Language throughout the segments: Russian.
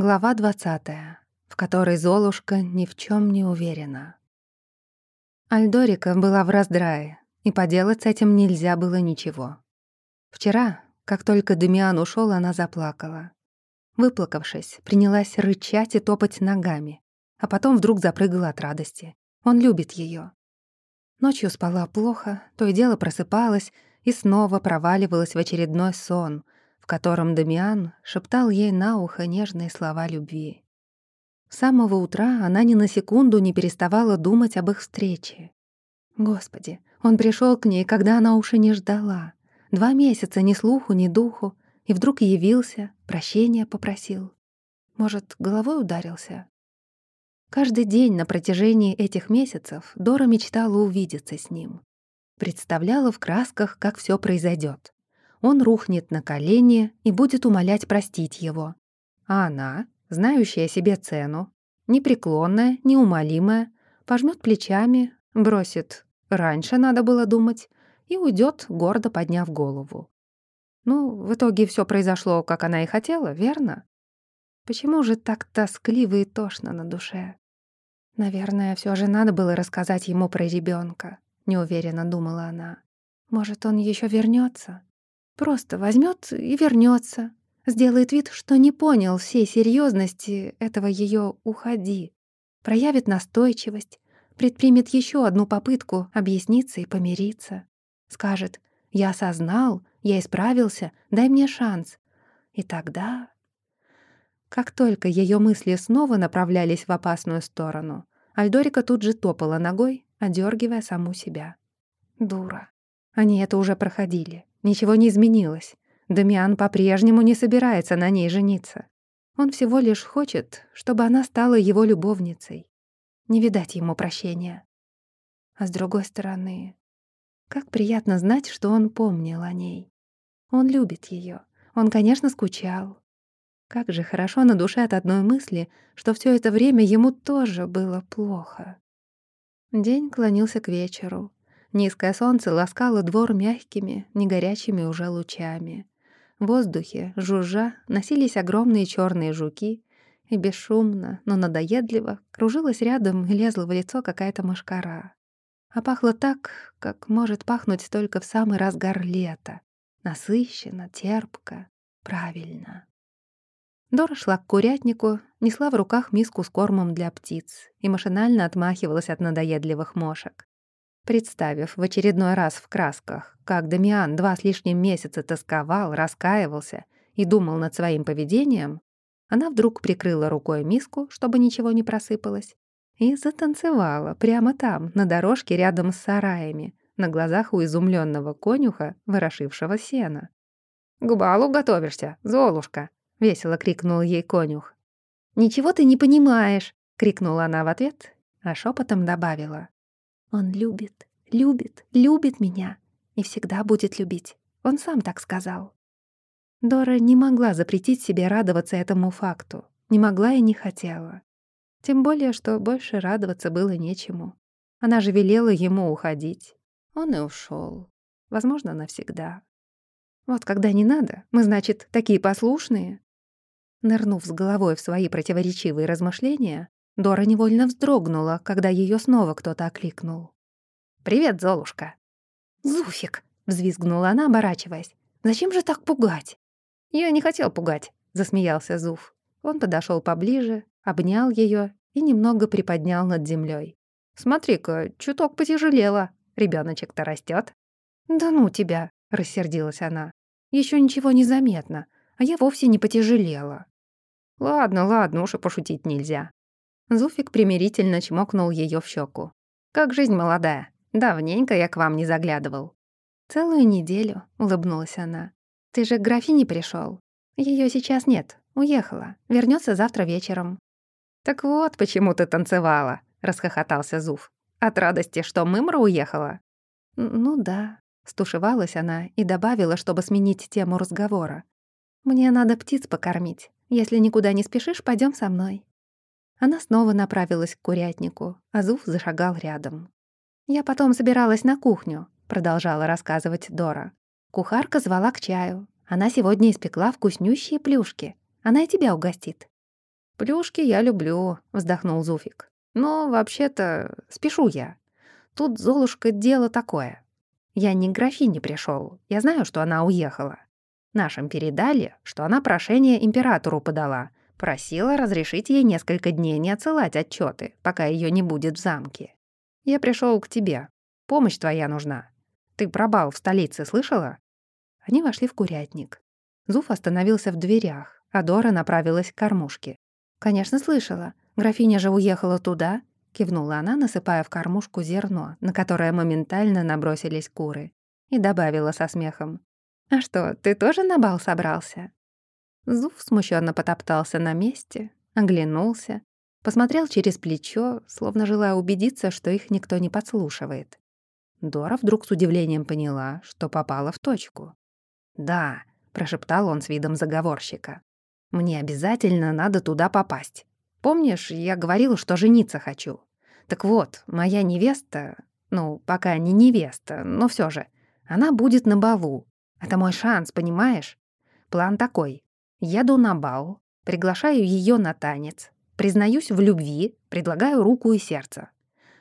Глава 20, в которой Золушка ни в чем не уверена. Альдорика была в раздрае, и поделать с этим нельзя было ничего. Вчера, как только Демиан ушел, она заплакала. Выплакавшись, принялась рычать и топать ногами, а потом вдруг запрыгала от радости. Он любит ее. Ночью спала плохо, то и дело просыпалась и снова проваливалась в очередной сон — котором Дамиан шептал ей на ухо нежные слова любви. С самого утра она ни на секунду не переставала думать об их встрече. Господи, он пришел к ней, когда она уж и не ждала. Два месяца ни слуху, ни духу, и вдруг явился, прощения попросил. Может, головой ударился? Каждый день на протяжении этих месяцев Дора мечтала увидеться с ним. Представляла в красках, как все произойдет он рухнет на колени и будет умолять простить его. А она, знающая себе цену, непреклонная, неумолимая, пожмет плечами, бросит «раньше надо было думать» и уйдет, гордо подняв голову. Ну, в итоге все произошло, как она и хотела, верно? Почему же так тоскливо и тошно на душе? Наверное, все же надо было рассказать ему про ребенка, неуверенно думала она. Может, он еще вернется? Просто возьмет и вернется, сделает вид, что не понял всей серьезности этого ее «уходи», проявит настойчивость, предпримет еще одну попытку объясниться и помириться. Скажет «Я осознал, я исправился, дай мне шанс». И тогда... Как только ее мысли снова направлялись в опасную сторону, Альдорика тут же топала ногой, одергивая саму себя. Дура. Они это уже проходили. Ничего не изменилось. Дамиан по-прежнему не собирается на ней жениться. Он всего лишь хочет, чтобы она стала его любовницей. Не видать ему прощения. А с другой стороны, как приятно знать, что он помнил о ней. Он любит ее. Он, конечно, скучал. Как же хорошо на душе от одной мысли, что все это время ему тоже было плохо. День клонился к вечеру. Низкое солнце ласкало двор мягкими, негорячими уже лучами. В воздухе, жужжа, носились огромные черные жуки, и бесшумно, но надоедливо кружилась рядом и лезла в лицо какая-то мошкара. А пахло так, как может пахнуть только в самый разгар лета. Насыщенно, терпко, правильно. Дора шла к курятнику, несла в руках миску с кормом для птиц и машинально отмахивалась от надоедливых мошек. Представив в очередной раз в красках, как Дамиан два с лишним месяца тосковал, раскаивался и думал над своим поведением, она вдруг прикрыла рукой миску, чтобы ничего не просыпалось, и затанцевала прямо там, на дорожке рядом с сараями, на глазах у изумленного конюха, ворошившего сена. «К балу готовишься, Золушка!» — весело крикнул ей конюх. «Ничего ты не понимаешь!» — крикнула она в ответ, а шепотом добавила. Он любит, любит, любит меня и всегда будет любить. Он сам так сказал. Дора не могла запретить себе радоваться этому факту. Не могла и не хотела. Тем более, что больше радоваться было нечему. Она же велела ему уходить. Он и ушел. Возможно, навсегда. Вот когда не надо, мы, значит, такие послушные. Нырнув с головой в свои противоречивые размышления, Дора невольно вздрогнула, когда ее снова кто-то окликнул. «Привет, Золушка!» «Зуфик!» — взвизгнула она, оборачиваясь. «Зачем же так пугать?» «Я не хотел пугать», — засмеялся Зуф. Он подошел поближе, обнял ее и немного приподнял над землей. «Смотри-ка, чуток потяжелело. Ребеночек-то растет. «Да ну тебя!» — рассердилась она. Еще ничего не заметно, а я вовсе не потяжелела». «Ладно, ладно, уж и пошутить нельзя. Зуфик примирительно чмокнул ее в щеку. «Как жизнь молодая. Давненько я к вам не заглядывал». «Целую неделю», — улыбнулась она. «Ты же к графине пришел. Ее сейчас нет. Уехала. Вернется завтра вечером». «Так вот, почему ты танцевала», — расхохотался Зуф. «От радости, что Мымра уехала?» «Ну да», — стушевалась она и добавила, чтобы сменить тему разговора. «Мне надо птиц покормить. Если никуда не спешишь, пойдем со мной». Она снова направилась к курятнику, а Зуф зашагал рядом. «Я потом собиралась на кухню», — продолжала рассказывать Дора. «Кухарка звала к чаю. Она сегодня испекла вкуснющие плюшки. Она и тебя угостит». «Плюшки я люблю», — вздохнул Зуфик. «Но вообще-то спешу я. Тут, Золушка, дело такое. Я не к графине пришел. Я знаю, что она уехала. Нашим передали, что она прошение императору подала. Просила разрешить ей несколько дней не отсылать отчеты, пока ее не будет в замке. Я пришел к тебе. Помощь твоя нужна. Ты про бал в столице слышала?» Они вошли в курятник. Зуф остановился в дверях, а Дора направилась к кормушке. «Конечно, слышала. Графиня же уехала туда», — кивнула она, насыпая в кормушку зерно, на которое моментально набросились куры, и добавила со смехом. «А что, ты тоже на бал собрался?» Зуф смущенно потоптался на месте, оглянулся, посмотрел через плечо, словно желая убедиться, что их никто не подслушивает. Дора вдруг с удивлением поняла, что попала в точку. «Да», — прошептал он с видом заговорщика, — «мне обязательно надо туда попасть. Помнишь, я говорил, что жениться хочу? Так вот, моя невеста, ну, пока не невеста, но все же, она будет на балу. Это мой шанс, понимаешь? План такой. Еду на бал, приглашаю ее на танец, признаюсь в любви, предлагаю руку и сердце.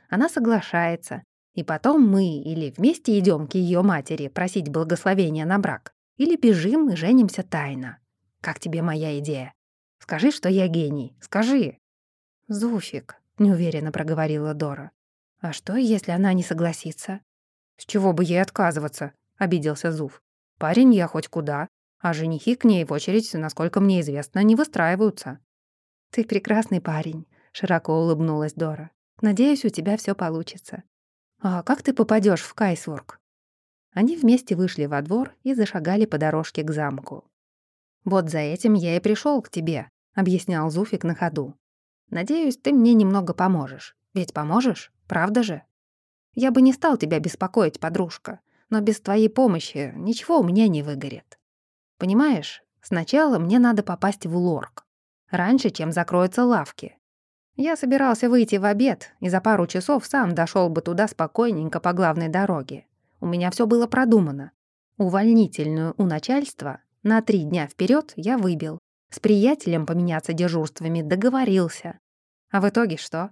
Она соглашается, и потом мы или вместе идем к ее матери просить благословения на брак, или бежим и женимся тайно. Как тебе моя идея? Скажи, что я гений. Скажи. Зуфик, неуверенно проговорила Дора. А что, если она не согласится? С чего бы ей отказываться? обиделся Зуф. Парень я хоть куда, а женихи к ней в очередь, насколько мне известно, не выстраиваются. Ты прекрасный парень, широко улыбнулась Дора. Надеюсь, у тебя все получится. «А как ты попадешь в Кайсворк?» Они вместе вышли во двор и зашагали по дорожке к замку. «Вот за этим я и пришел к тебе», — объяснял Зуфик на ходу. «Надеюсь, ты мне немного поможешь. Ведь поможешь, правда же? Я бы не стал тебя беспокоить, подружка, но без твоей помощи ничего у меня не выгорит. Понимаешь, сначала мне надо попасть в Лорк. Раньше, чем закроются лавки. Я собирался выйти в обед и за пару часов сам дошел бы туда спокойненько по главной дороге. У меня все было продумано. Увольнительную у начальства на три дня вперед я выбил. С приятелем поменяться дежурствами договорился. А в итоге что?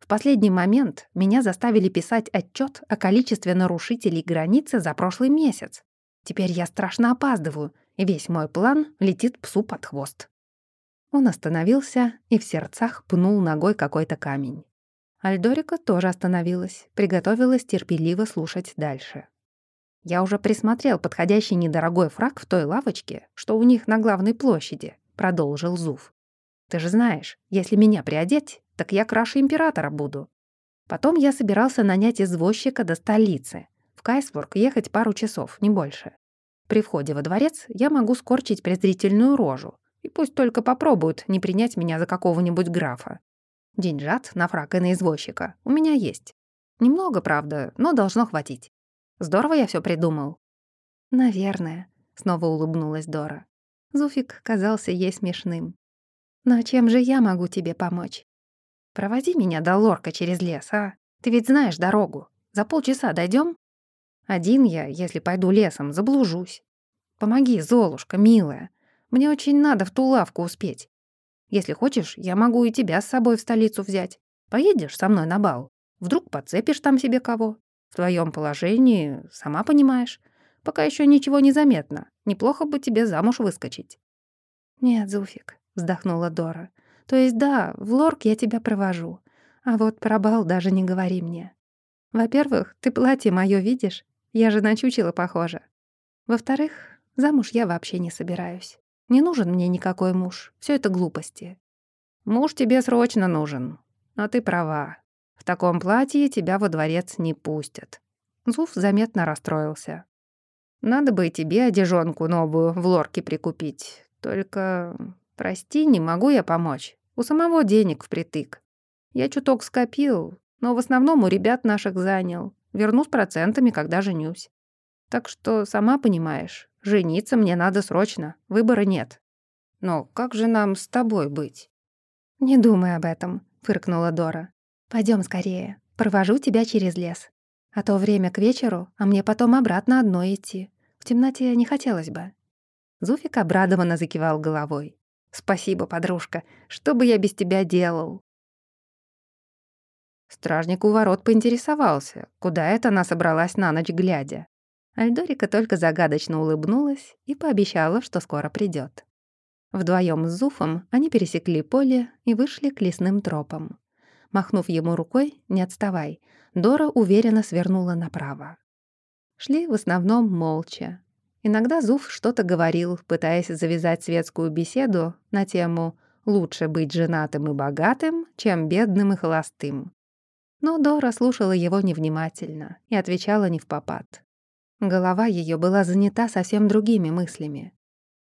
В последний момент меня заставили писать отчет о количестве нарушителей границы за прошлый месяц. Теперь я страшно опаздываю, весь мой план летит псу под хвост. Он остановился и в сердцах пнул ногой какой-то камень. Альдорика тоже остановилась, приготовилась терпеливо слушать дальше. «Я уже присмотрел подходящий недорогой фраг в той лавочке, что у них на главной площади», — продолжил Зуф. «Ты же знаешь, если меня приодеть, так я краше императора буду. Потом я собирался нанять извозчика до столицы. В Кайсворк ехать пару часов, не больше. При входе во дворец я могу скорчить презрительную рожу, и пусть только попробуют не принять меня за какого-нибудь графа. Деньжат на фрак и на извозчика у меня есть. Немного, правда, но должно хватить. Здорово я все придумал». «Наверное», — снова улыбнулась Дора. Зуфик казался ей смешным. «Но чем же я могу тебе помочь? Проводи меня до Лорка через лес, а? Ты ведь знаешь дорогу. За полчаса дойдем? Один я, если пойду лесом, заблужусь. Помоги, Золушка, милая. Мне очень надо в ту лавку успеть. Если хочешь, я могу и тебя с собой в столицу взять. Поедешь со мной на бал. Вдруг подцепишь там себе кого. В твоем положении, сама понимаешь. Пока еще ничего не заметно. Неплохо бы тебе замуж выскочить». «Нет, Зуфик», — вздохнула Дора. «То есть да, в лорк я тебя провожу. А вот про бал даже не говори мне. Во-первых, ты платье мое видишь? Я же на чучело похожа. Во-вторых, замуж я вообще не собираюсь. Не нужен мне никакой муж. Все это глупости. Муж тебе срочно нужен. А ты права. В таком платье тебя во дворец не пустят. Зуф заметно расстроился. Надо бы и тебе одежонку новую в лорке прикупить. Только, прости, не могу я помочь. У самого денег впритык. Я чуток скопил, но в основном у ребят наших занял. Верну с процентами, когда женюсь. Так что, сама понимаешь, жениться мне надо срочно, выбора нет. Но как же нам с тобой быть?» «Не думай об этом», — фыркнула Дора. Пойдем скорее, провожу тебя через лес. А то время к вечеру, а мне потом обратно одной идти. В темноте не хотелось бы». Зуфик обрадованно закивал головой. Спасибо, подружка. Что бы я без тебя делал?» Стражник у ворот поинтересовался, куда это она собралась на ночь глядя. Альдорика только загадочно улыбнулась и пообещала, что скоро придет. Вдвоем с Зуфом они пересекли поле и вышли к лесным тропам. Махнув ему рукой «не отставай», Дора уверенно свернула направо. Шли в основном молча. Иногда Зуф что-то говорил, пытаясь завязать светскую беседу на тему «лучше быть женатым и богатым, чем бедным и холостым». Но Дора слушала его невнимательно и отвечала не в попад. Голова ее была занята совсем другими мыслями.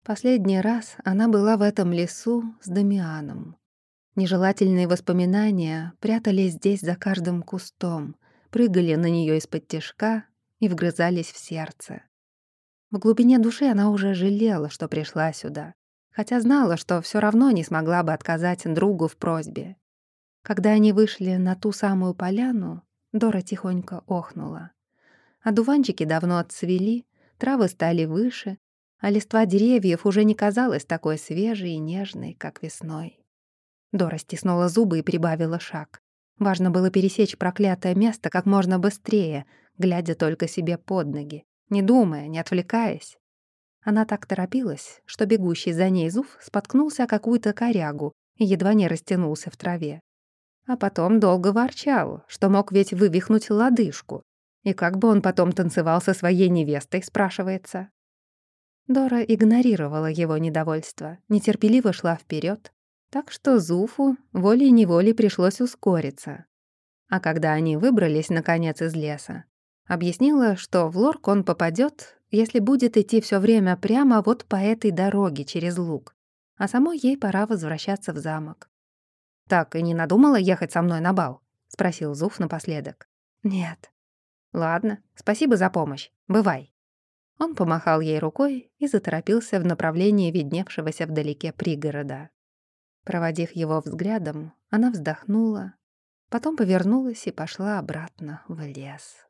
Последний раз она была в этом лесу с Дамианом. Нежелательные воспоминания прятались здесь за каждым кустом, прыгали на нее из-под тишка и вгрызались в сердце. В глубине души она уже жалела, что пришла сюда, хотя знала, что все равно не смогла бы отказать другу в просьбе. Когда они вышли на ту самую поляну, Дора тихонько охнула. Одуванчики давно отцвели, травы стали выше, а листва деревьев уже не казалась такой свежей и нежной, как весной. Дора стиснула зубы и прибавила шаг. Важно было пересечь проклятое место как можно быстрее, глядя только себе под ноги, не думая, не отвлекаясь. Она так торопилась, что бегущий за ней Зуф споткнулся о какую-то корягу и едва не растянулся в траве. А потом долго ворчал, что мог ведь вывихнуть лодыжку. И как бы он потом танцевал со своей невестой, спрашивается. Дора игнорировала его недовольство, нетерпеливо шла вперед, так что Зуфу волей-неволей пришлось ускориться. А когда они выбрались, наконец, из леса, объяснила, что в лорк он попадет, если будет идти все время прямо вот по этой дороге через луг, а самой ей пора возвращаться в замок. «Так и не надумала ехать со мной на бал?» — спросил Зуф напоследок. «Нет». «Ладно, спасибо за помощь. Бывай». Он помахал ей рукой и заторопился в направлении видневшегося вдалеке пригорода. Проводив его взглядом, она вздохнула, потом повернулась и пошла обратно в лес.